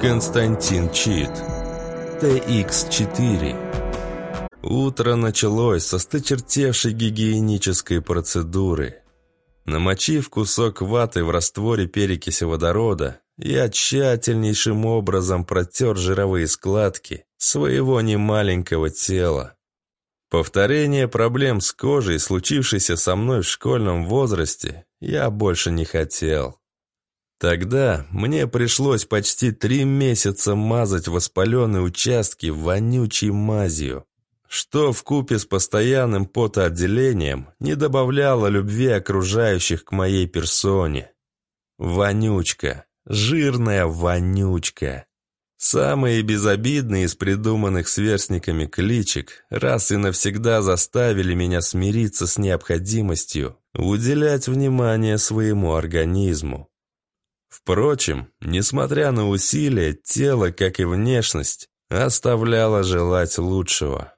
Константин Чит. ТХ-4. Утро началось со сточертевшей гигиенической процедуры. Намочив кусок ваты в растворе перекиси водорода, я тщательнейшим образом протер жировые складки своего немаленького тела. Повторение проблем с кожей, случившейся со мной в школьном возрасте, я больше не хотел. Тогда мне пришлось почти три месяца мазать воспаленные участки вонючей мазью, что в купе с постоянным потоотделением не добавляло любви окружающих к моей персоне. Вонючка, жирная вонючка. Самые безобидные из придуманных сверстниками кличек раз и навсегда заставили меня смириться с необходимостью уделять внимание своему организму. Впрочем, несмотря на усилия, тело, как и внешность, оставляло желать лучшего.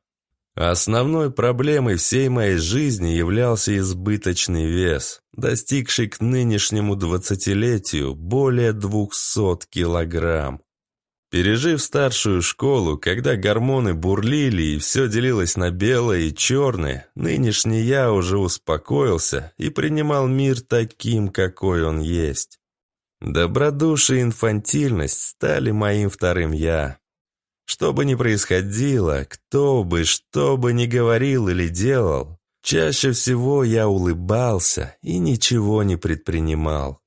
Основной проблемой всей моей жизни являлся избыточный вес, достигший к нынешнему двадцатилетию более 200 килограмм. Пережив старшую школу, когда гормоны бурлили и все делилось на белое и черное, нынешний я уже успокоился и принимал мир таким, какой он есть. Добродушие и инфантильность стали моим вторым «я». Что бы ни происходило, кто бы, что бы ни говорил или делал, чаще всего я улыбался и ничего не предпринимал.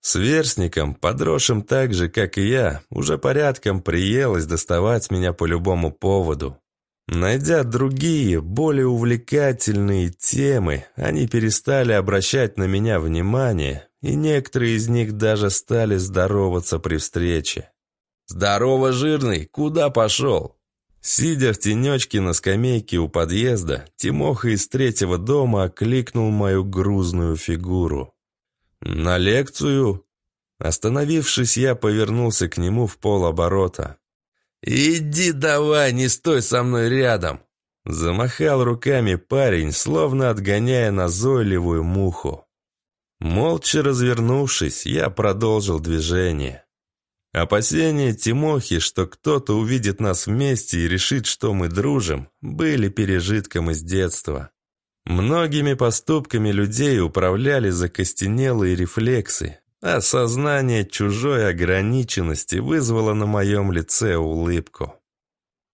Сверстникам, подросшим так же, как и я, уже порядком приелось доставать меня по любому поводу. Найдя другие, более увлекательные темы, они перестали обращать на меня внимание, и некоторые из них даже стали здороваться при встрече. «Здорово, жирный! Куда пошел?» Сидя в тенечке на скамейке у подъезда, Тимоха из третьего дома окликнул мою грузную фигуру. «На лекцию?» Остановившись, я повернулся к нему в полоборота. «Иди давай, не стой со мной рядом!» Замахал руками парень, словно отгоняя назойливую муху. Молча развернувшись, я продолжил движение. Опасения Тимохи, что кто-то увидит нас вместе и решит, что мы дружим, были пережитком из детства. Многими поступками людей управляли закостенелые рефлексы, Осознание чужой ограниченности вызвало на моем лице улыбку.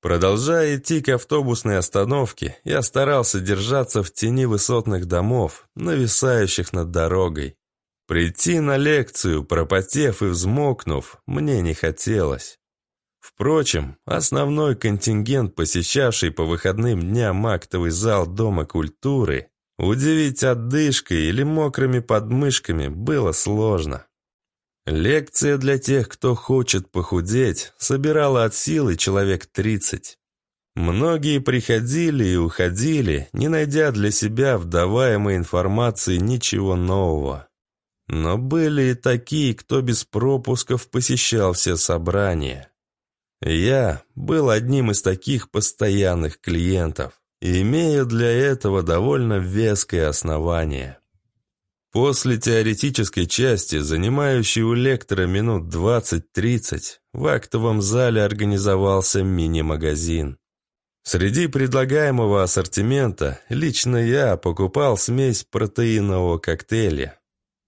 Продолжая идти к автобусной остановке, я старался держаться в тени высотных домов, нависающих над дорогой. Прийти на лекцию, пропотев и взмокнув, мне не хотелось. Впрочем, основной контингент, посещавший по выходным дням актовый зал Дома культуры, удивить отдышкой или мокрыми подмышками было сложно. Лекция для тех, кто хочет похудеть, собирала от силы человек 30. Многие приходили и уходили, не найдя для себя в даваемой информации ничего нового. Но были и такие, кто без пропусков посещал все собрания. Я был одним из таких постоянных клиентов, имея для этого довольно веское основание. После теоретической части, занимающей у лектора минут 20-30, в актовом зале организовался мини-магазин. Среди предлагаемого ассортимента лично я покупал смесь протеинового коктейля.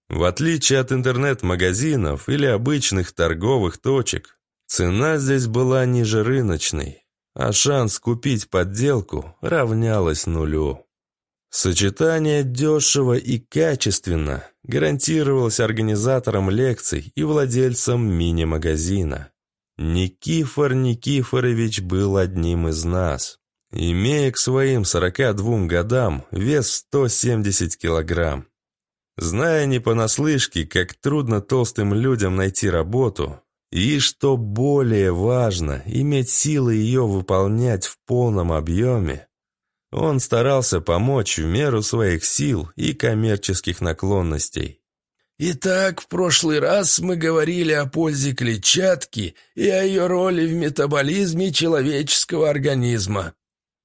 В отличие от интернет-магазинов или обычных торговых точек, цена здесь была ниже рыночной, а шанс купить подделку равнялась нулю. Сочетание дешево и качественно гарантировалось организатором лекций и владельцем мини-магазина. Никифор Никифорович был одним из нас, имея к своим 42 годам вес 170 килограмм. Зная не понаслышке, как трудно толстым людям найти работу, и, что более важно, иметь силы ее выполнять в полном объеме, он старался помочь в меру своих сил и коммерческих наклонностей. Итак, в прошлый раз мы говорили о пользе клетчатки и о ее роли в метаболизме человеческого организма.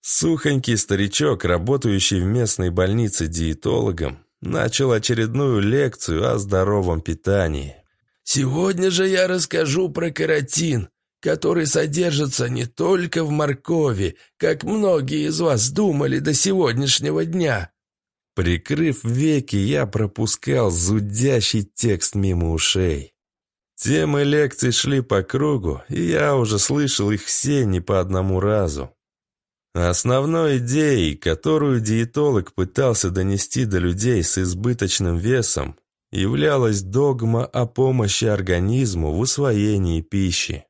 Сухонький старичок, работающий в местной больнице диетологом, начал очередную лекцию о здоровом питании. Сегодня же я расскажу про каротин, который содержится не только в моркови, как многие из вас думали до сегодняшнего дня». Прикрыв веки, я пропускал зудящий текст мимо ушей. Темы лекций шли по кругу, и я уже слышал их все не по одному разу. Основной идеей, которую диетолог пытался донести до людей с избыточным весом, являлась догма о помощи организму в усвоении пищи.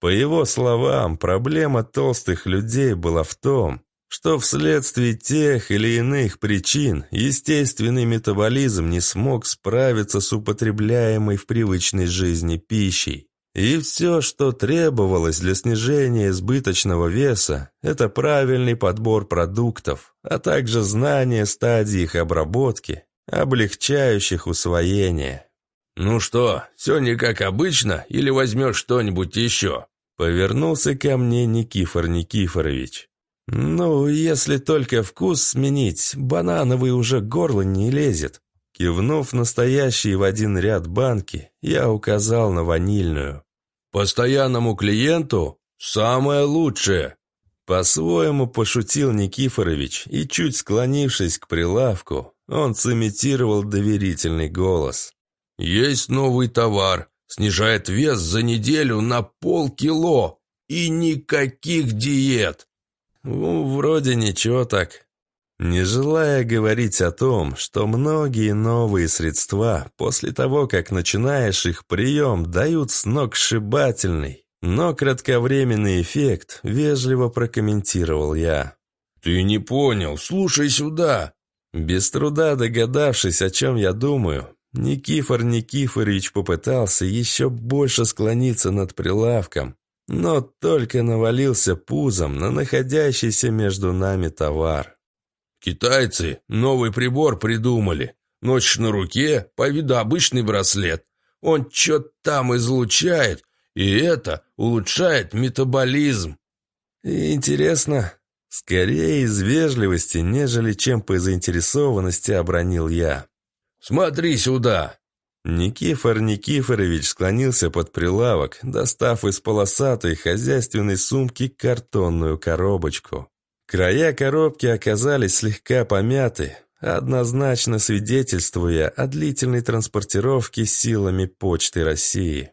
По его словам, проблема толстых людей была в том, что вследствие тех или иных причин естественный метаболизм не смог справиться с употребляемой в привычной жизни пищей. И все, что требовалось для снижения избыточного веса, это правильный подбор продуктов, а также знание стадии их обработки, облегчающих усвоение. «Ну что, все не как обычно, или возьмешь что-нибудь еще?» Повернулся ко мне Никифор Никифорович. «Ну, если только вкус сменить, банановый уже горло не лезет». Кивнув настоящие в один ряд банки, я указал на ванильную. «Постоянному клиенту самое лучшее!» По-своему пошутил Никифорович, и чуть склонившись к прилавку, он сымитировал доверительный голос. Есть новый товар, снижает вес за неделю на полкило и никаких диет. Ну, вроде ничего так. Не желая говорить о том, что многие новые средства, после того, как начинаешь их прием, дают сногсшибательный, но кратковременный эффект, вежливо прокомментировал я. «Ты не понял, слушай сюда!» Без труда догадавшись, о чем я думаю, Никифор Никифорович попытался еще больше склониться над прилавком, но только навалился пузом на находящийся между нами товар. «Китайцы новый прибор придумали. Ночь на руке, по виду обычный браслет. Он что-то там излучает, и это улучшает метаболизм». «Интересно». Скорее из вежливости, нежели чем по заинтересованности обронил я. «Смотри сюда!» Никифор Никифорович склонился под прилавок, достав из полосатой хозяйственной сумки картонную коробочку. Края коробки оказались слегка помяты, однозначно свидетельствуя о длительной транспортировке силами Почты России.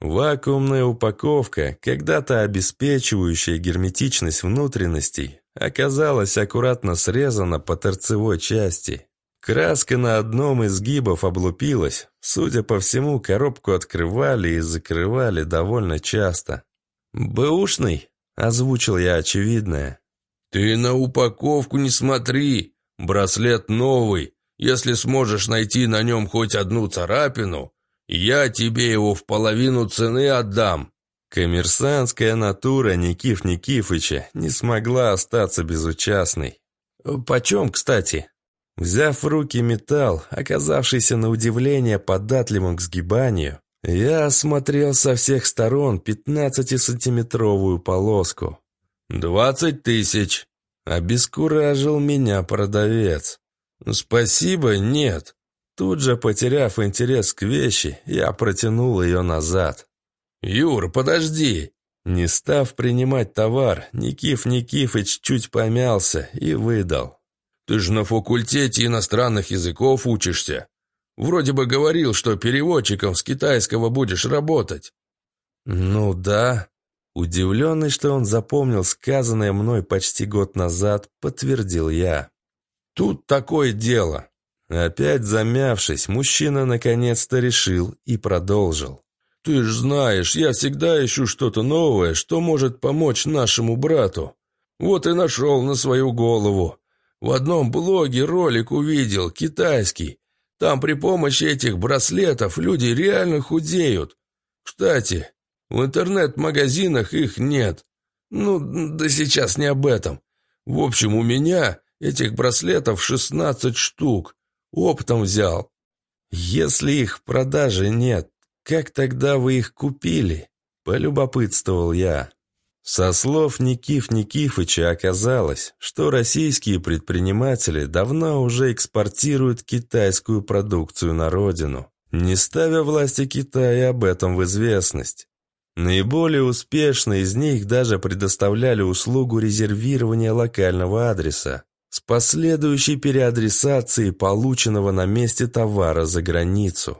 Вакуумная упаковка, когда-то обеспечивающая герметичность внутренностей, оказалась аккуратно срезана по торцевой части. Краска на одном из гибов облупилась. Судя по всему, коробку открывали и закрывали довольно часто. «Бэушный?» – озвучил я очевидное. «Ты на упаковку не смотри. Браслет новый. Если сможешь найти на нем хоть одну царапину, я тебе его в половину цены отдам». Коммерсантская натура Никиф Никифыча не смогла остаться безучастной. «Почем, кстати?» Взяв в руки металл, оказавшийся на удивление податливым к сгибанию, я осмотрел со всех сторон 15-сантиметровую полоску. «Двадцать тысяч!» – обескуражил меня продавец. «Спасибо, нет!» Тут же, потеряв интерес к вещи, я протянул ее назад. «Юр, подожди!» Не став принимать товар, Никиф Никифыч чуть помялся и выдал. Ты же на факультете иностранных языков учишься. Вроде бы говорил, что переводчиком с китайского будешь работать». «Ну да». Удивленный, что он запомнил сказанное мной почти год назад, подтвердил я. «Тут такое дело». Опять замявшись, мужчина наконец-то решил и продолжил. «Ты ж знаешь, я всегда ищу что-то новое, что может помочь нашему брату. Вот и нашел на свою голову. В одном блоге ролик увидел, китайский. Там при помощи этих браслетов люди реально худеют. Кстати, в интернет-магазинах их нет. Ну, да сейчас не об этом. В общем, у меня этих браслетов 16 штук. Оптом взял. Если их в продаже нет, как тогда вы их купили? Полюбопытствовал я. Со слов Никиф Никифыча оказалось, что российские предприниматели давно уже экспортируют китайскую продукцию на родину, не ставя власти Китая об этом в известность. Наиболее успешные из них даже предоставляли услугу резервирования локального адреса с последующей переадресацией полученного на месте товара за границу.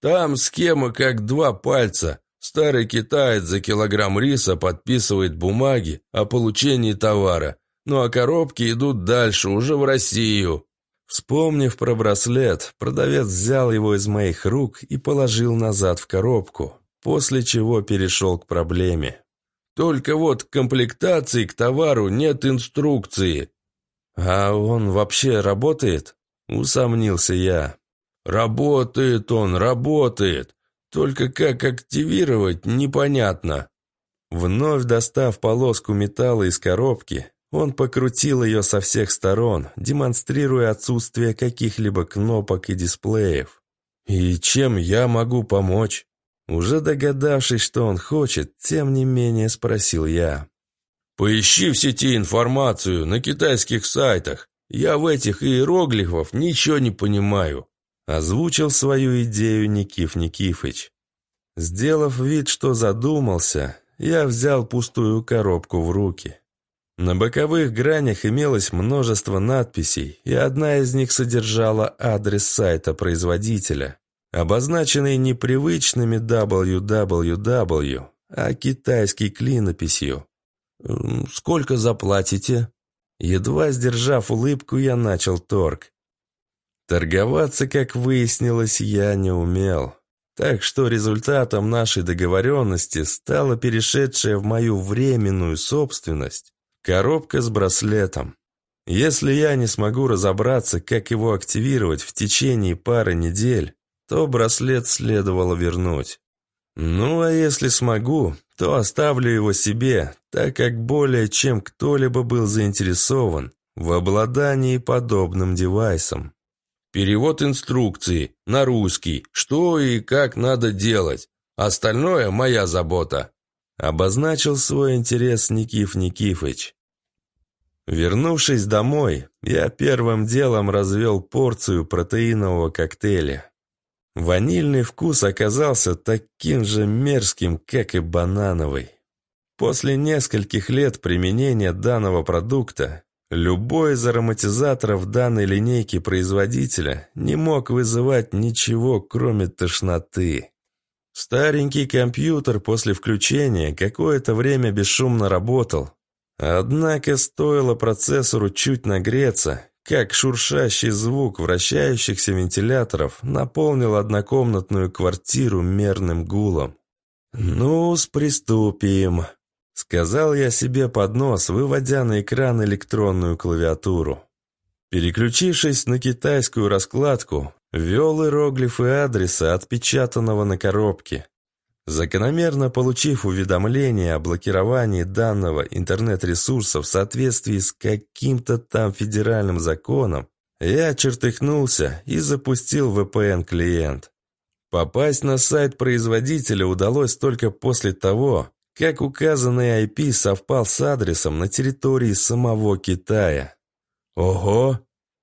«Там схема как два пальца», Старый китаец за килограмм риса подписывает бумаги о получении товара, ну а коробки идут дальше, уже в Россию. Вспомнив про браслет, продавец взял его из моих рук и положил назад в коробку, после чего перешел к проблеме. «Только вот к комплектации к товару нет инструкции». «А он вообще работает?» – усомнился я. «Работает он, работает. Только как активировать, непонятно. Вновь достав полоску металла из коробки, он покрутил ее со всех сторон, демонстрируя отсутствие каких-либо кнопок и дисплеев. «И чем я могу помочь?» Уже догадавшись, что он хочет, тем не менее спросил я. «Поищи в сети информацию на китайских сайтах. Я в этих иероглифов ничего не понимаю», Озвучил свою идею Никиф Никифыч. Сделав вид, что задумался, я взял пустую коробку в руки. На боковых гранях имелось множество надписей, и одна из них содержала адрес сайта производителя, обозначенный непривычными www, а китайской клинописью. «Сколько заплатите?» Едва сдержав улыбку, я начал торг. Торговаться, как выяснилось, я не умел. Так что результатом нашей договоренности стала перешедшая в мою временную собственность коробка с браслетом. Если я не смогу разобраться, как его активировать в течение пары недель, то браслет следовало вернуть. Ну а если смогу, то оставлю его себе, так как более чем кто-либо был заинтересован в обладании подобным девайсом. Перевод инструкции на русский, что и как надо делать. Остальное моя забота. Обозначил свой интерес Никиф Никифыч. Вернувшись домой, я первым делом развел порцию протеинового коктейля. Ванильный вкус оказался таким же мерзким, как и банановый. После нескольких лет применения данного продукта Любой из ароматизаторов данной линейки производителя не мог вызывать ничего, кроме тошноты. Старенький компьютер после включения какое-то время бесшумно работал. Однако стоило процессору чуть нагреться, как шуршащий звук вращающихся вентиляторов наполнил однокомнатную квартиру мерным гулом. «Ну-с, приступим», Сказал я себе под нос, выводя на экран электронную клавиатуру. Переключившись на китайскую раскладку, ввел иероглифы адреса, отпечатанного на коробке. Закономерно получив уведомление о блокировании данного интернет-ресурса в соответствии с каким-то там федеральным законом, я чертыхнулся и запустил VPN-клиент. Попасть на сайт производителя удалось только после того, как указанный IP совпал с адресом на территории самого Китая. «Ого!»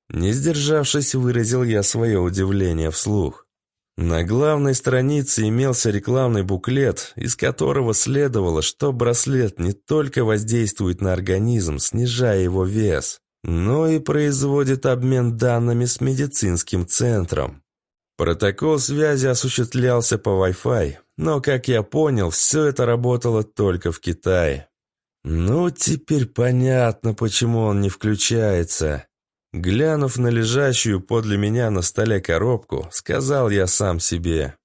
Не сдержавшись, выразил я свое удивление вслух. На главной странице имелся рекламный буклет, из которого следовало, что браслет не только воздействует на организм, снижая его вес, но и производит обмен данными с медицинским центром. Протокол связи осуществлялся по Wi-Fi, но, как я понял, все это работало только в Китае. Ну, теперь понятно, почему он не включается. Глянув на лежащую подле меня на столе коробку, сказал я сам себе.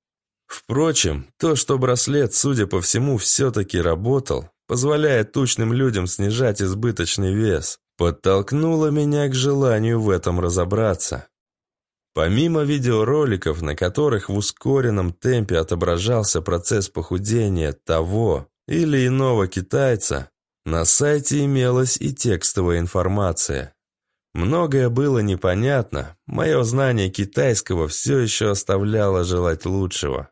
Впрочем, то, что браслет, судя по всему, все-таки работал, позволяя тучным людям снижать избыточный вес, подтолкнуло меня к желанию в этом разобраться. Помимо видеороликов, на которых в ускоренном темпе отображался процесс похудения того или иного китайца, на сайте имелась и текстовая информация. Многое было непонятно, мое знание китайского все еще оставляло желать лучшего.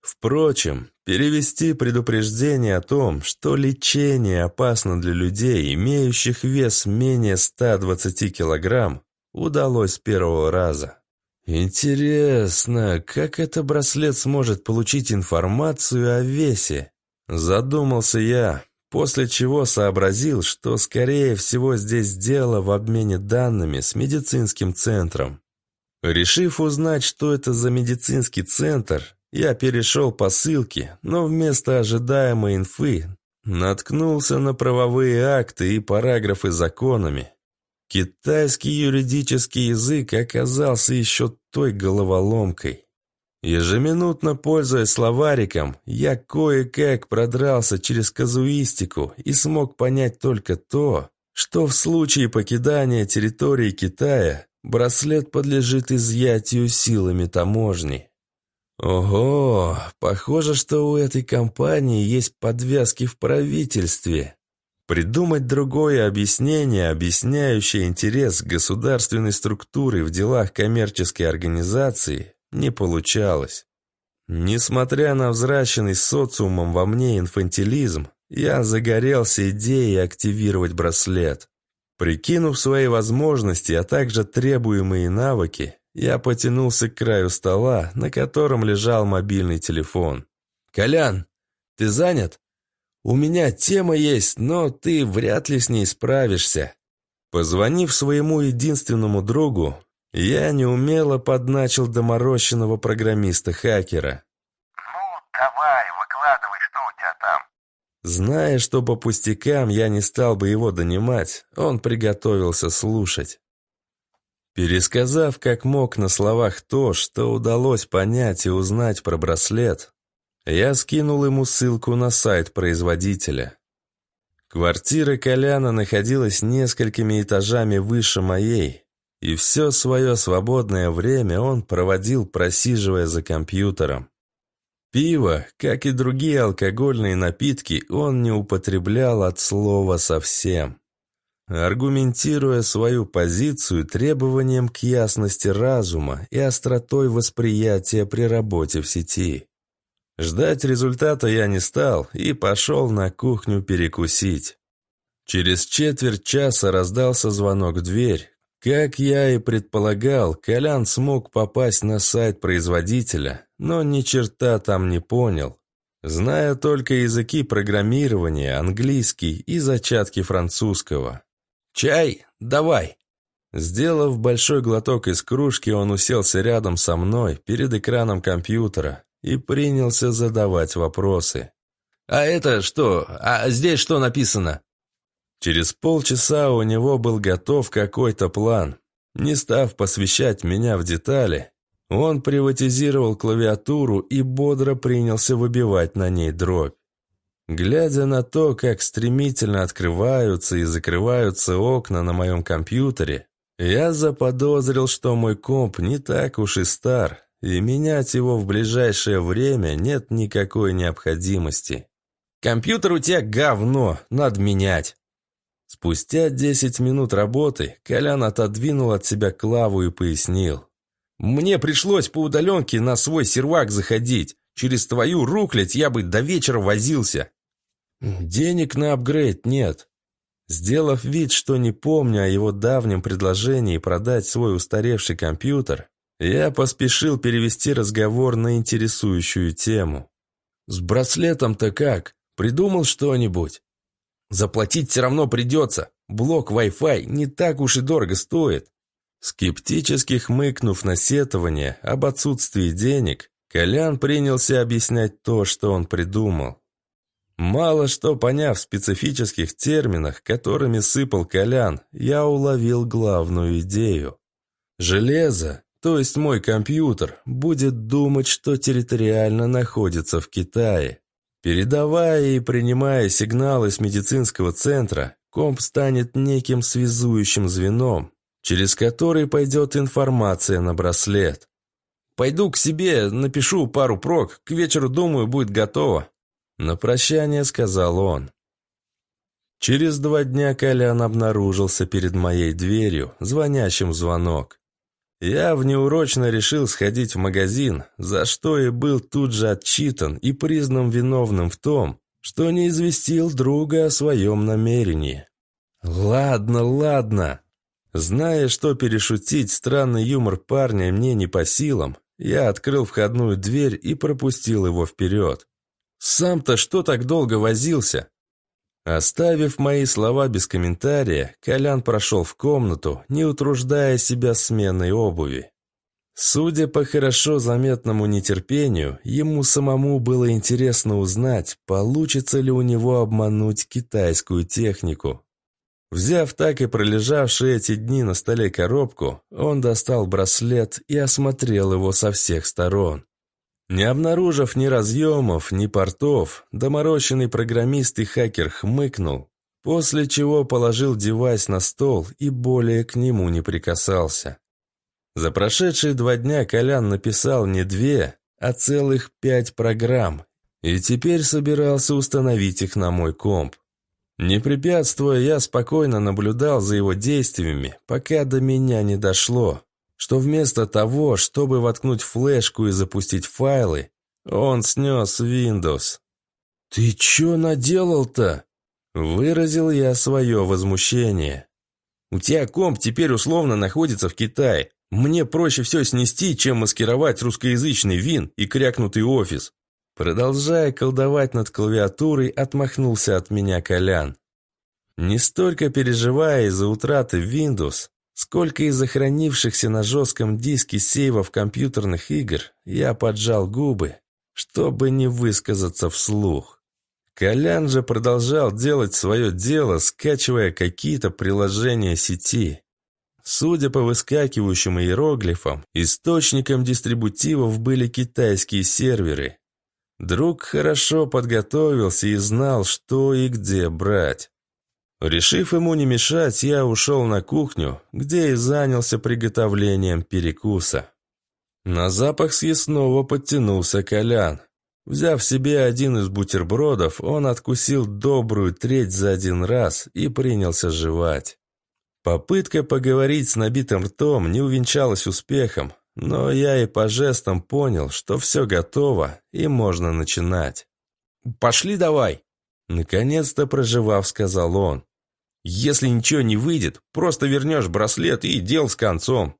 Впрочем, перевести предупреждение о том, что лечение опасно для людей, имеющих вес менее 120 кг, удалось с первого раза. «Интересно, как этот браслет сможет получить информацию о весе?» Задумался я, после чего сообразил, что, скорее всего, здесь дело в обмене данными с медицинским центром. Решив узнать, что это за медицинский центр, я перешел по ссылке, но вместо ожидаемой инфы наткнулся на правовые акты и параграфы законами, Китайский юридический язык оказался еще той головоломкой. Ежеминутно пользуясь словариком, я кое-как продрался через казуистику и смог понять только то, что в случае покидания территории Китая браслет подлежит изъятию силами таможни. Ого, похоже, что у этой компании есть подвязки в правительстве. Придумать другое объяснение, объясняющее интерес государственной структуры в делах коммерческой организации, не получалось. Несмотря на взращенный социумом во мне инфантилизм, я загорелся идеей активировать браслет. Прикинув свои возможности, а также требуемые навыки, я потянулся к краю стола, на котором лежал мобильный телефон. «Колян, ты занят?» У меня тема есть, но ты вряд ли с ней справишься». Позвонив своему единственному другу, я неумело подначил доморощенного программиста-хакера. «Ну, давай, выкладывай, что у тебя там?» Зная, что по пустякам я не стал бы его донимать, он приготовился слушать. Пересказав как мог на словах то, что удалось понять и узнать про браслет, я скинул ему ссылку на сайт производителя. Квартира Коляна находилась несколькими этажами выше моей, и все свое свободное время он проводил, просиживая за компьютером. Пиво, как и другие алкогольные напитки, он не употреблял от слова совсем, аргументируя свою позицию требованием к ясности разума и остротой восприятия при работе в сети. Ждать результата я не стал и пошел на кухню перекусить. Через четверть часа раздался звонок в дверь. Как я и предполагал, Колян смог попасть на сайт производителя, но ни черта там не понял. Зная только языки программирования, английский и зачатки французского. «Чай? Давай!» Сделав большой глоток из кружки, он уселся рядом со мной, перед экраном компьютера, и принялся задавать вопросы. «А это что? А здесь что написано?» Через полчаса у него был готов какой-то план. Не став посвящать меня в детали, он приватизировал клавиатуру и бодро принялся выбивать на ней дробь. Глядя на то, как стремительно открываются и закрываются окна на моем компьютере, я заподозрил, что мой комп не так уж и стар, и менять его в ближайшее время нет никакой необходимости. «Компьютер у тебя говно, надо менять!» Спустя 10 минут работы Колян отодвинул от себя Клаву и пояснил. «Мне пришлось по удаленке на свой сервак заходить. Через твою руклядь я бы до вечера возился». «Денег на апгрейд нет». Сделав вид, что не помню о его давнем предложении продать свой устаревший компьютер, я поспешил перевести разговор на интересующую тему. «С браслетом-то как? Придумал что-нибудь?» «Заплатить все равно придется. Блок Wi-Fi не так уж и дорого стоит». Скептически хмыкнув на сетование об отсутствии денег, Колян принялся объяснять то, что он придумал. Мало что поняв в специфических терминах, которыми сыпал Колян, я уловил главную идею. Железо то есть мой компьютер, будет думать, что территориально находится в Китае. Передавая и принимая сигналы с медицинского центра, комп станет неким связующим звеном, через который пойдет информация на браслет. «Пойду к себе, напишу пару прок, к вечеру, думаю, будет готово», – на прощание сказал он. Через два дня Колян обнаружился перед моей дверью, звонящим звонок. Я внеурочно решил сходить в магазин, за что и был тут же отчитан и признан виновным в том, что не известил друга о своем намерении. «Ладно, ладно». Зная, что перешутить странный юмор парня мне не по силам, я открыл входную дверь и пропустил его вперед. «Сам-то что так долго возился? Оставив мои слова без комментария, Колян прошел в комнату, не утруждая себя сменой обуви. Судя по хорошо заметному нетерпению, ему самому было интересно узнать, получится ли у него обмануть китайскую технику. Взяв так и пролежавшие эти дни на столе коробку, он достал браслет и осмотрел его со всех сторон. Не обнаружив ни разъемов, ни портов, доморощенный программист и хакер хмыкнул, после чего положил девайс на стол и более к нему не прикасался. За прошедшие два дня Колян написал не две, а целых пять программ, и теперь собирался установить их на мой комп. Не препятствуя, я спокойно наблюдал за его действиями, пока до меня не дошло, что вместо того, чтобы воткнуть флешку и запустить файлы, он снес Windows. «Ты чё наделал-то?» Выразил я свое возмущение. «У тебя комп теперь условно находится в Китае. Мне проще все снести, чем маскировать русскоязычный вин и крякнутый офис». Продолжая колдовать над клавиатурой, отмахнулся от меня Колян. Не столько переживая из-за утраты Windows, Сколько из сохранившихся на жестком диске сейвов компьютерных игр, я поджал губы, чтобы не высказаться вслух. Колян же продолжал делать свое дело, скачивая какие-то приложения сети. Судя по выскакивающим иероглифам, источником дистрибутивов были китайские серверы. Друг хорошо подготовился и знал, что и где брать. Решив ему не мешать, я ушел на кухню, где и занялся приготовлением перекуса. На запах съестного подтянулся Колян. Взяв себе один из бутербродов, он откусил добрую треть за один раз и принялся жевать. Попытка поговорить с набитым ртом не увенчалась успехом, но я и по жестам понял, что все готово и можно начинать. «Пошли давай!» Наконец-то проживав, сказал он. «Если ничего не выйдет, просто вернешь браслет и дел с концом».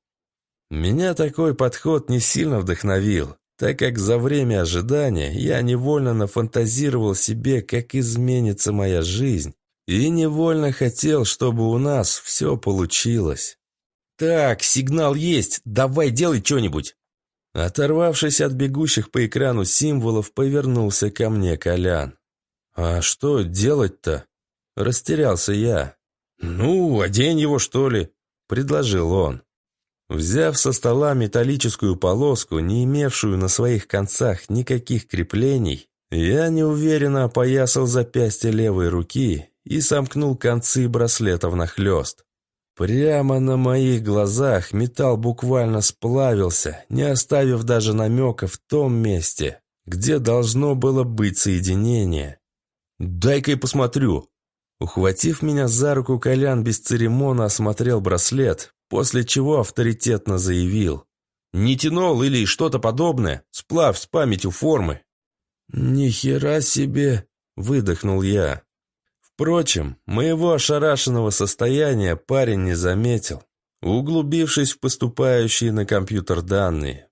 Меня такой подход не сильно вдохновил, так как за время ожидания я невольно нафантазировал себе, как изменится моя жизнь, и невольно хотел, чтобы у нас все получилось. «Так, сигнал есть, давай делай что-нибудь!» Оторвавшись от бегущих по экрану символов, повернулся ко мне Колян. «А что делать-то?» Растерялся я. «Ну, одень его, что ли?» – предложил он. Взяв со стола металлическую полоску, не имевшую на своих концах никаких креплений, я неуверенно опоясал запястье левой руки и сомкнул концы браслетов нахлёст. Прямо на моих глазах металл буквально сплавился, не оставив даже намека в том месте, где должно было быть соединение. «Дай-ка я посмотрю». Ухватив меня за руку, Колян без церемона осмотрел браслет, после чего авторитетно заявил. «Не тянул или что-то подобное, сплав с памятью формы». Нихера себе!» – выдохнул я. Впрочем, моего ошарашенного состояния парень не заметил, углубившись в поступающие на компьютер данные.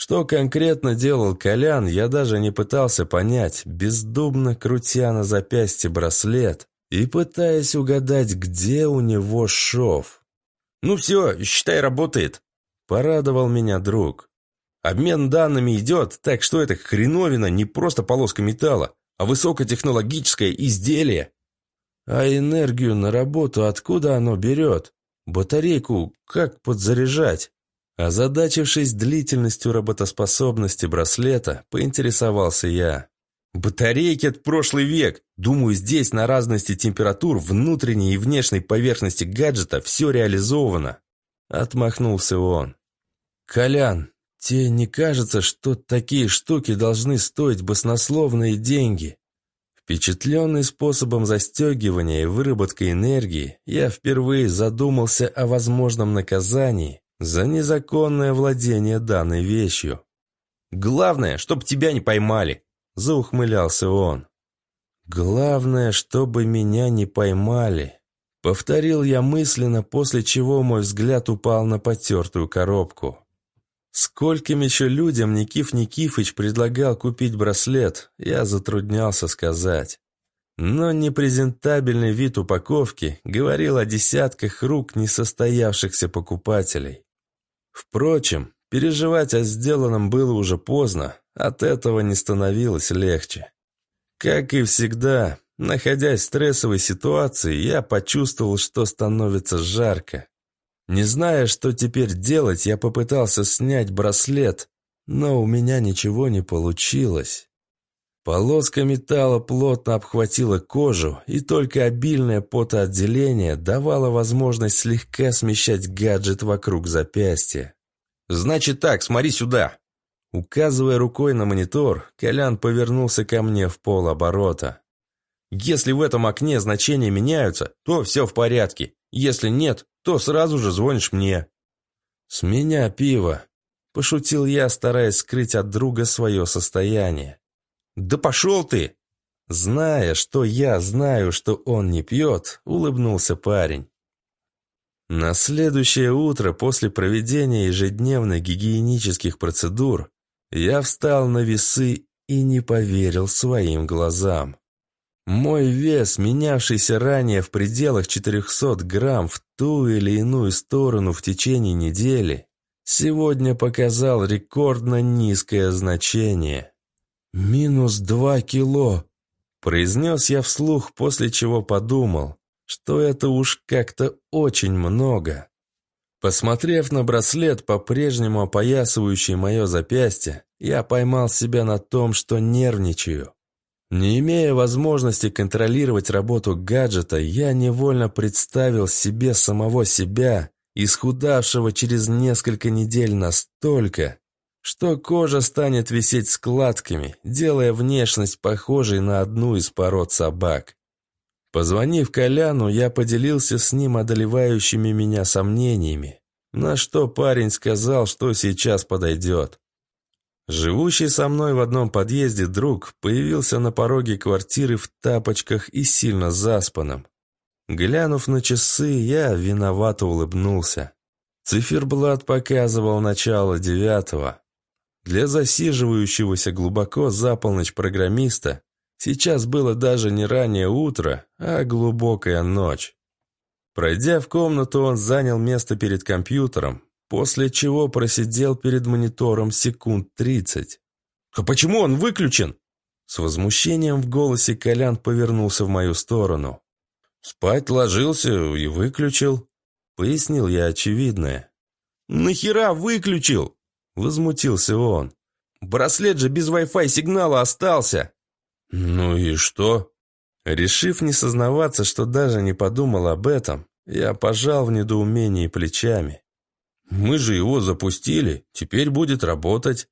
Что конкретно делал Колян, я даже не пытался понять, бездумно крутя на запястье браслет и пытаясь угадать, где у него шов. «Ну все, считай, работает», – порадовал меня друг. «Обмен данными идет, так что эта хреновина не просто полоска металла, а высокотехнологическое изделие». «А энергию на работу откуда оно берет? Батарейку как подзаряжать?» Озадачившись длительностью работоспособности браслета, поинтересовался я. «Батарейки от прошлый век! Думаю, здесь на разности температур внутренней и внешней поверхности гаджета все реализовано!» Отмахнулся он. «Колян, тебе не кажется, что такие штуки должны стоить баснословные деньги?» Впечатленный способом застегивания и выработкой энергии, я впервые задумался о возможном наказании, за незаконное владение данной вещью. «Главное, чтоб тебя не поймали!» – заухмылялся он. «Главное, чтобы меня не поймали!» – повторил я мысленно, после чего мой взгляд упал на потертую коробку. Скольким еще людям Никиф Никифыч предлагал купить браслет, я затруднялся сказать. Но непрезентабельный вид упаковки говорил о десятках рук несостоявшихся покупателей. Впрочем, переживать о сделанном было уже поздно, от этого не становилось легче. Как и всегда, находясь в стрессовой ситуации, я почувствовал, что становится жарко. Не зная, что теперь делать, я попытался снять браслет, но у меня ничего не получилось. Полоска металла плотно обхватила кожу, и только обильное потоотделение давало возможность слегка смещать гаджет вокруг запястья. «Значит так, смотри сюда!» Указывая рукой на монитор, Колян повернулся ко мне в полоборота. «Если в этом окне значения меняются, то все в порядке. Если нет, то сразу же звонишь мне». «С меня пиво», – пошутил я, стараясь скрыть от друга свое состояние. «Да пошел ты!» Зная, что я знаю, что он не пьет, улыбнулся парень. На следующее утро после проведения ежедневных гигиенических процедур я встал на весы и не поверил своим глазам. Мой вес, менявшийся ранее в пределах 400 грамм в ту или иную сторону в течение недели, сегодня показал рекордно низкое значение. «Минус два кило», – произнес я вслух, после чего подумал, что это уж как-то очень много. Посмотрев на браслет, по-прежнему опоясывающий мое запястье, я поймал себя на том, что нервничаю. Не имея возможности контролировать работу гаджета, я невольно представил себе самого себя, исхудавшего через несколько недель настолько, что кожа станет висеть складками, делая внешность похожей на одну из пород собак. Позвонив Коляну, я поделился с ним одолевающими меня сомнениями, на что парень сказал, что сейчас подойдет. Живущий со мной в одном подъезде друг появился на пороге квартиры в тапочках и сильно заспанным. Глянув на часы, я виновато улыбнулся. Циферблат показывал начало девятого. Для засиживающегося глубоко за полночь программиста сейчас было даже не раннее утро, а глубокая ночь. Пройдя в комнату, он занял место перед компьютером, после чего просидел перед монитором секунд 30. «А почему он выключен?» С возмущением в голосе Колян повернулся в мою сторону. «Спать ложился и выключил», — пояснил я очевидное. «Нахера выключил?» Возмутился он. «Браслет же без Wi-Fi сигнала остался!» «Ну и что?» Решив не сознаваться, что даже не подумал об этом, я пожал в недоумении плечами. «Мы же его запустили, теперь будет работать».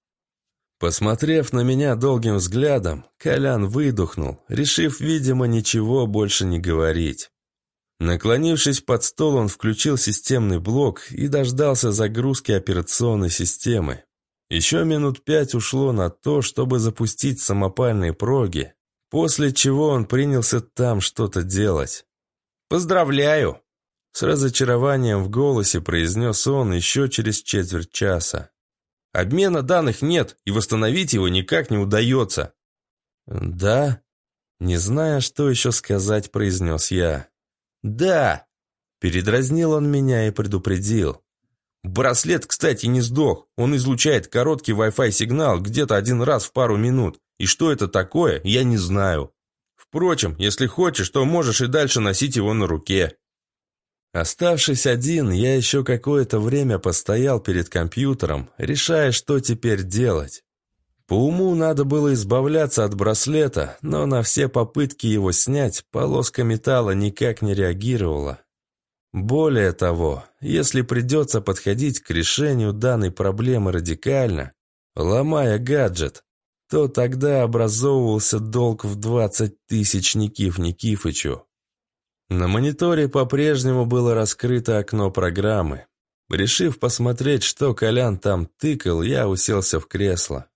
Посмотрев на меня долгим взглядом, Колян выдохнул, решив, видимо, ничего больше не говорить. Наклонившись под стол, он включил системный блок и дождался загрузки операционной системы. Еще минут пять ушло на то, чтобы запустить самопальные проги, после чего он принялся там что-то делать. «Поздравляю!» С разочарованием в голосе произнес он еще через четверть часа. «Обмена данных нет, и восстановить его никак не удается». «Да?» Не зная, что еще сказать, произнес я. «Да!» – передразнил он меня и предупредил. «Браслет, кстати, не сдох. Он излучает короткий Wi-Fi сигнал где-то один раз в пару минут. И что это такое, я не знаю. Впрочем, если хочешь, то можешь и дальше носить его на руке». Оставшись один, я еще какое-то время постоял перед компьютером, решая, что теперь делать. По уму надо было избавляться от браслета, но на все попытки его снять полоска металла никак не реагировала. Более того, если придется подходить к решению данной проблемы радикально, ломая гаджет, то тогда образовывался долг в 20 тысяч Никиф Никифычу. На мониторе по-прежнему было раскрыто окно программы. Решив посмотреть, что Колян там тыкал, я уселся в кресло.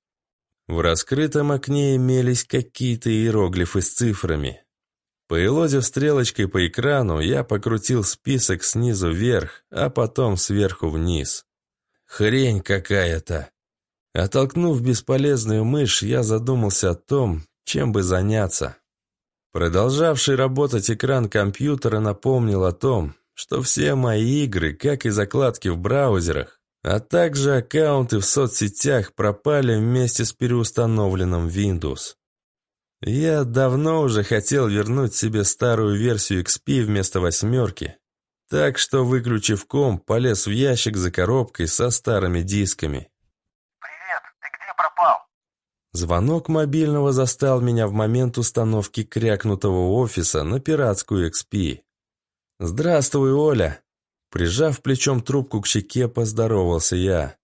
В раскрытом окне имелись какие-то иероглифы с цифрами. Поелозив стрелочкой по экрану, я покрутил список снизу вверх, а потом сверху вниз. Хрень какая-то. Оттолкнув бесполезную мышь, я задумался о том, чем бы заняться. Продолжавший работать экран компьютера напомнил о том, что все мои игры, как и закладки в браузерах, а также аккаунты в соцсетях пропали вместе с переустановленным Windows. Я давно уже хотел вернуть себе старую версию XP вместо восьмерки, так что, выключив ком, полез в ящик за коробкой со старыми дисками. «Привет, ты где пропал?» Звонок мобильного застал меня в момент установки крякнутого офиса на пиратскую XP. «Здравствуй, Оля!» Прижав плечом трубку к щеке, поздоровался я.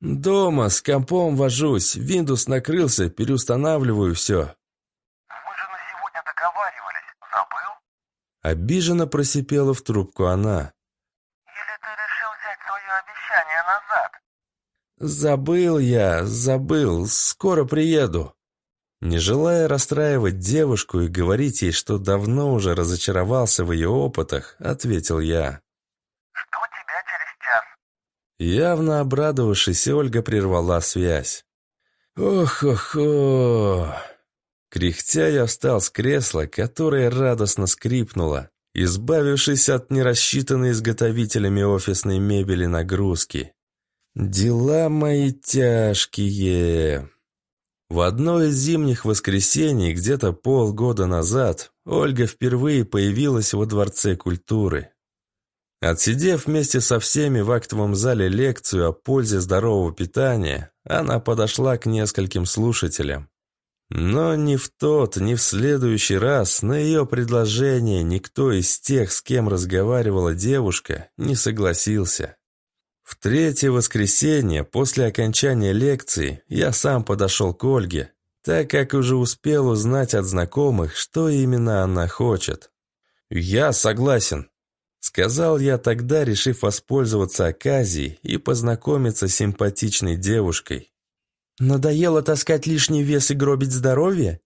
«Дома, с компом вожусь, Windows накрылся, переустанавливаю все». «Мы же на сегодня договаривались, забыл?» Обиженно просипела в трубку она. «Или ты решил взять свое обещание назад?» «Забыл я, забыл, скоро приеду». Не желая расстраивать девушку и говорить ей, что давно уже разочаровался в ее опытах, ответил я. Явно обрадовавшись, Ольга прервала связь. «Ох-ох-ох!» Кряхтя я встал с кресла, которое радостно скрипнуло, избавившись от нерассчитанной изготовителями офисной мебели нагрузки. «Дела мои тяжкие!» В одно из зимних воскресений, где-то полгода назад, Ольга впервые появилась во Дворце культуры. Отсидев вместе со всеми в актовом зале лекцию о пользе здорового питания, она подошла к нескольким слушателям. Но ни в тот, ни в следующий раз на ее предложение никто из тех, с кем разговаривала девушка, не согласился. В третье воскресенье после окончания лекции я сам подошел к Ольге, так как уже успел узнать от знакомых, что именно она хочет. «Я согласен», Сказал я тогда, решив воспользоваться оказией и познакомиться с симпатичной девушкой. «Надоело таскать лишний вес и гробить здоровье?»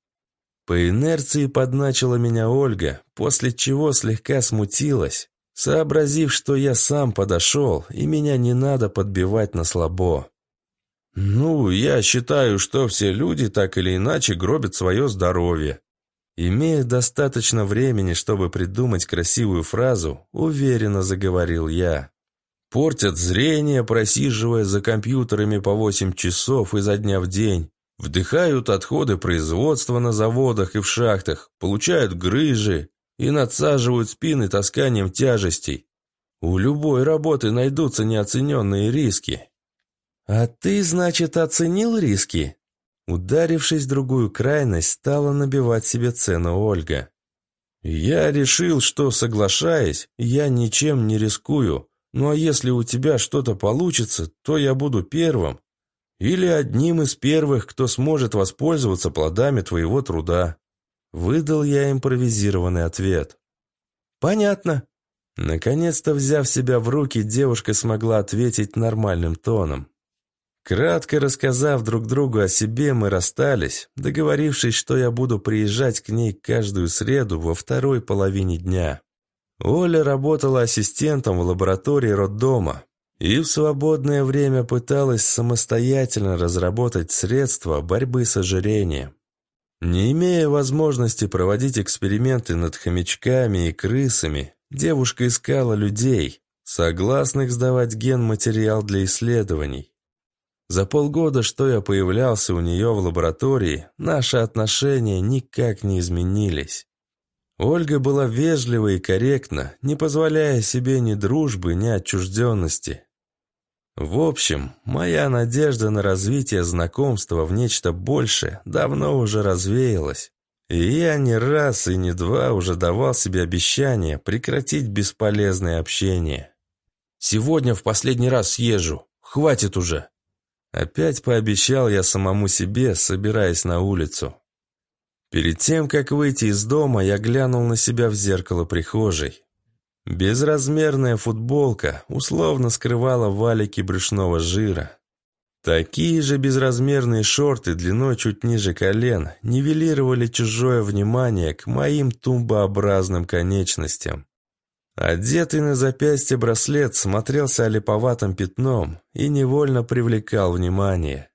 По инерции подначила меня Ольга, после чего слегка смутилась, сообразив, что я сам подошел, и меня не надо подбивать на слабо. «Ну, я считаю, что все люди так или иначе гробят свое здоровье», Имея достаточно времени, чтобы придумать красивую фразу, уверенно заговорил я. Портят зрение, просиживая за компьютерами по 8 часов изо дня в день. Вдыхают отходы производства на заводах и в шахтах, получают грыжи и надсаживают спины тасканием тяжестей. У любой работы найдутся неоцененные риски. «А ты, значит, оценил риски?» Ударившись в другую крайность, стала набивать себе цену Ольга. «Я решил, что, соглашаясь, я ничем не рискую. Ну а если у тебя что-то получится, то я буду первым. Или одним из первых, кто сможет воспользоваться плодами твоего труда». Выдал я импровизированный ответ. «Понятно». Наконец-то, взяв себя в руки, девушка смогла ответить нормальным тоном. Кратко рассказав друг другу о себе, мы расстались, договорившись, что я буду приезжать к ней каждую среду во второй половине дня. Оля работала ассистентом в лаборатории роддома и в свободное время пыталась самостоятельно разработать средства борьбы с ожирением. Не имея возможности проводить эксперименты над хомячками и крысами, девушка искала людей, согласных сдавать ген-материал для исследований. За полгода, что я появлялся у нее в лаборатории, наши отношения никак не изменились. Ольга была вежлива и корректна, не позволяя себе ни дружбы, ни отчужденности. В общем, моя надежда на развитие знакомства в нечто большее давно уже развеялась. И я не раз и не два уже давал себе обещание прекратить бесполезное общение. «Сегодня в последний раз съезжу. Хватит уже!» Опять пообещал я самому себе, собираясь на улицу. Перед тем, как выйти из дома, я глянул на себя в зеркало прихожей. Безразмерная футболка условно скрывала валики брюшного жира. Такие же безразмерные шорты длиной чуть ниже колен нивелировали чужое внимание к моим тумбообразным конечностям. Одетый на запястье браслет смотрелся олиповатым пятном и невольно привлекал внимание.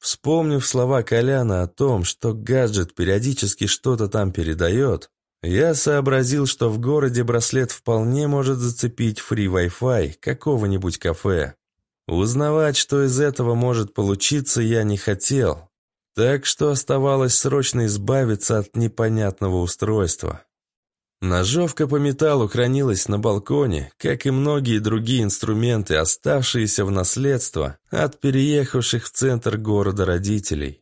Вспомнив слова Коляна о том, что гаджет периодически что-то там передает, я сообразил, что в городе браслет вполне может зацепить фри Wi-Fi какого-нибудь кафе. Узнавать, что из этого может получиться, я не хотел, так что оставалось срочно избавиться от непонятного устройства. Ножовка по металлу хранилась на балконе, как и многие другие инструменты, оставшиеся в наследство от переехавших в центр города родителей.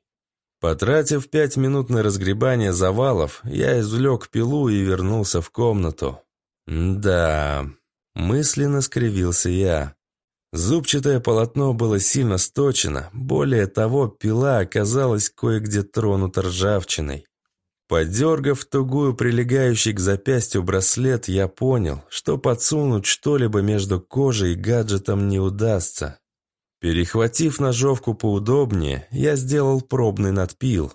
Потратив пять минут на разгребание завалов, я извлек пилу и вернулся в комнату. «Да...» – мысленно скривился я. Зубчатое полотно было сильно сточено, более того, пила оказалась кое-где тронута ржавчиной. Подергав тугую, прилегающий к запястью браслет, я понял, что подсунуть что-либо между кожей и гаджетом не удастся. Перехватив ножовку поудобнее, я сделал пробный надпил.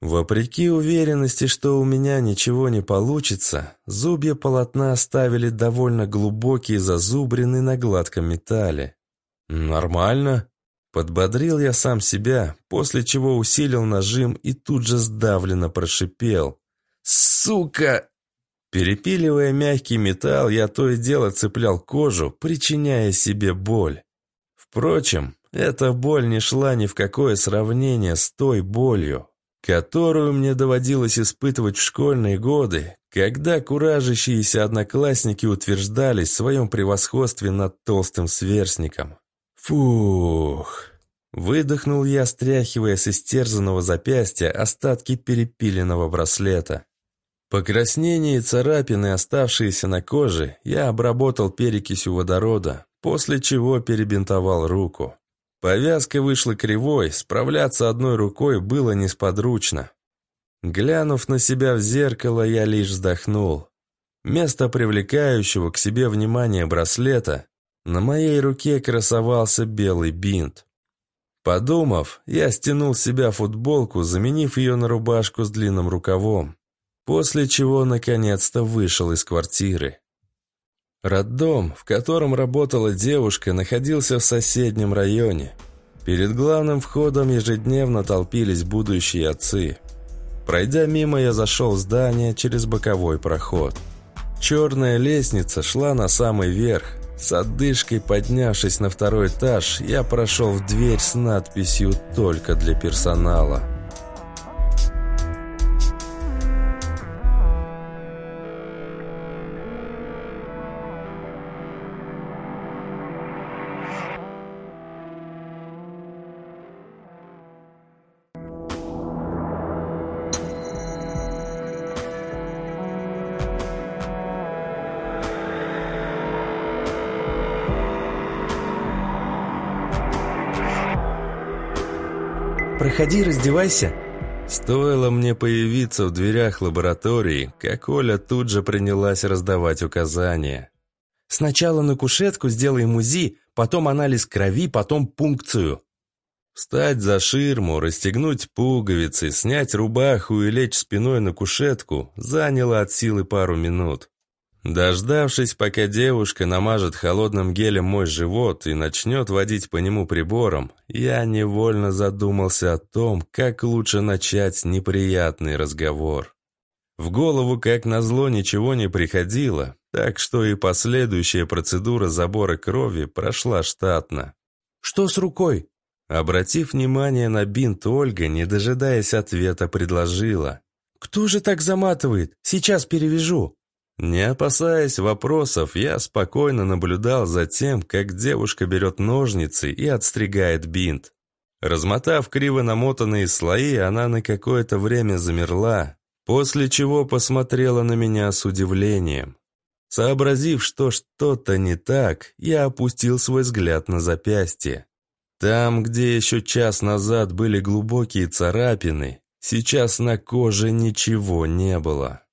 Вопреки уверенности, что у меня ничего не получится, зубья полотна оставили довольно глубокие зазубрины на гладком металле. «Нормально», Подбодрил я сам себя, после чего усилил нажим и тут же сдавленно прошипел. «Сука!» Перепиливая мягкий металл, я то и дело цеплял кожу, причиняя себе боль. Впрочем, эта боль не шла ни в какое сравнение с той болью, которую мне доводилось испытывать в школьные годы, когда куражащиеся одноклассники утверждались в своем превосходстве над толстым сверстником. Фух. Выдохнул я, стряхивая с истерзанного запястья остатки перепиленного браслета. Покраснения и царапины, оставшиеся на коже, я обработал перекисью водорода, после чего перебинтовал руку. Повязка вышла кривой, справляться одной рукой было несподручно. Глянув на себя в зеркало, я лишь вздохнул. Место привлекающего к себе внимание браслета на моей руке красовался белый бинт. Подумав, я стянул с себя футболку, заменив ее на рубашку с длинным рукавом, после чего наконец-то вышел из квартиры. Роддом, в котором работала девушка, находился в соседнем районе. Перед главным входом ежедневно толпились будущие отцы. Пройдя мимо, я зашел в здание через боковой проход. Черная лестница шла на самый верх, с одышкой поднявшись на второй этаж, я прошел в дверь с надписью «Только для персонала». Проходи, раздевайся!» Стоило мне появиться в дверях лаборатории, как Оля тут же принялась раздавать указания. «Сначала на кушетку сделаем узи, потом анализ крови, потом пункцию». Встать за ширму, расстегнуть пуговицы, снять рубаху и лечь спиной на кушетку заняло от силы пару минут. Дождавшись, пока девушка намажет холодным гелем мой живот и начнет водить по нему прибором, я невольно задумался о том, как лучше начать неприятный разговор. В голову, как назло, ничего не приходило, так что и последующая процедура забора крови прошла штатно. «Что с рукой?» Обратив внимание на бинт, Ольга, не дожидаясь ответа, предложила. «Кто же так заматывает? Сейчас перевяжу». Не опасаясь вопросов, я спокойно наблюдал за тем, как девушка берет ножницы и отстригает бинт. Размотав криво намотанные слои, она на какое-то время замерла, после чего посмотрела на меня с удивлением. Сообразив, что что-то не так, я опустил свой взгляд на запястье. Там, где еще час назад были глубокие царапины, сейчас на коже ничего не было.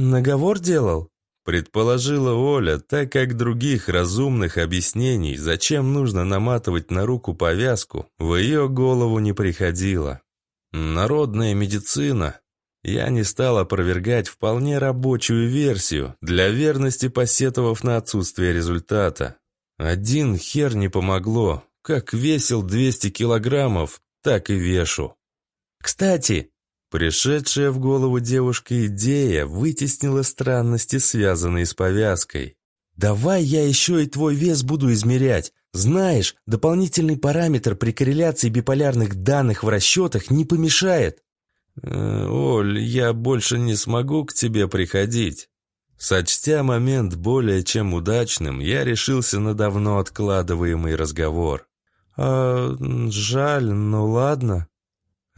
«Наговор делал?» – предположила Оля, так как других разумных объяснений, зачем нужно наматывать на руку повязку, в ее голову не приходило. «Народная медицина», я не стал опровергать вполне рабочую версию, для верности посетовав на отсутствие результата. Один хер не помогло. Как весил 200 килограммов, так и вешу. «Кстати!» Пришедшая в голову девушке идея вытеснила странности, связанные с повязкой. «Давай я еще и твой вес буду измерять. Знаешь, дополнительный параметр при корреляции биполярных данных в расчетах не помешает». «Э, «Оль, я больше не смогу к тебе приходить». Сочтя момент более чем удачным, я решился на давно откладываемый разговор. «А, жаль, ну ладно».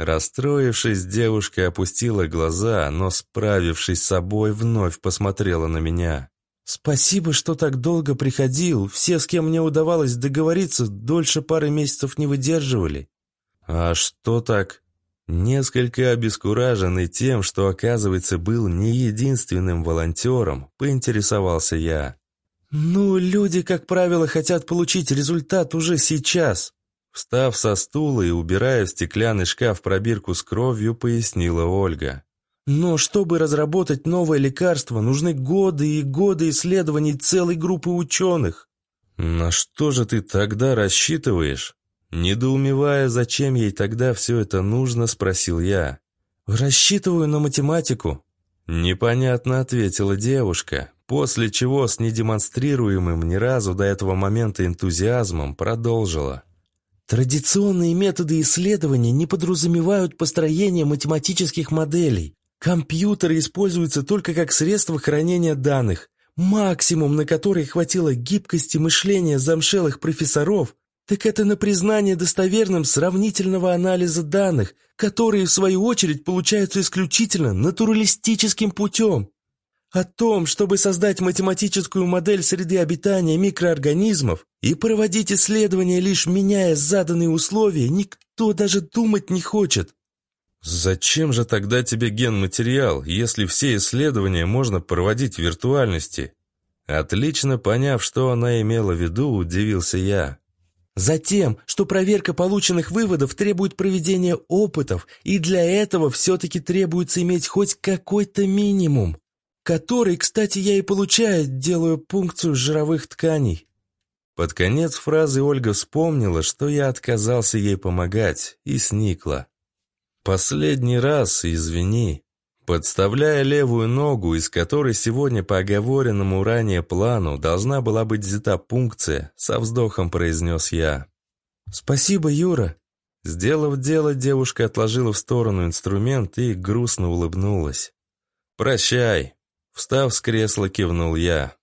Расстроившись, девушка опустила глаза, но, справившись с собой, вновь посмотрела на меня. «Спасибо, что так долго приходил. Все, с кем мне удавалось договориться, дольше пары месяцев не выдерживали». «А что так?» Несколько обескураженный тем, что, оказывается, был не единственным волонтером, поинтересовался я. «Ну, люди, как правило, хотят получить результат уже сейчас», Встав со стула и убирая в стеклянный шкаф пробирку с кровью, пояснила Ольга. Но чтобы разработать новое лекарство, нужны годы и годы исследований целой группы ученых. На что же ты тогда рассчитываешь? Недоумевая, зачем ей тогда все это нужно, спросил я. Рассчитываю на математику. Непонятно ответила девушка, после чего с недемонстрируемым ни разу до этого момента энтузиазмом продолжила. Традиционные методы исследования не подразумевают построение математических моделей. Компьютеры используются только как средство хранения данных. Максимум, на который хватило гибкости мышления замшелых профессоров, так это на признание достоверным сравнительного анализа данных, которые, в свою очередь, получаются исключительно натуралистическим путем о том, чтобы создать математическую модель среды обитания микроорганизмов и проводить исследования, лишь меняя заданные условия, никто даже думать не хочет. Зачем же тогда тебе генматериал, если все исследования можно проводить в виртуальности? Отлично поняв, что она имела в виду, удивился я. Затем, что проверка полученных выводов требует проведения опытов, и для этого все-таки требуется иметь хоть какой-то минимум который, кстати, я и получаю, делаю пункцию жировых тканей». Под конец фразы Ольга вспомнила, что я отказался ей помогать, и сникла. «Последний раз, извини». Подставляя левую ногу, из которой сегодня по оговоренному ранее плану должна была быть взята пункция, со вздохом произнес я. «Спасибо, Юра». Сделав дело, девушка отложила в сторону инструмент и грустно улыбнулась. «Прощай», Встав с кресла, кивнул я.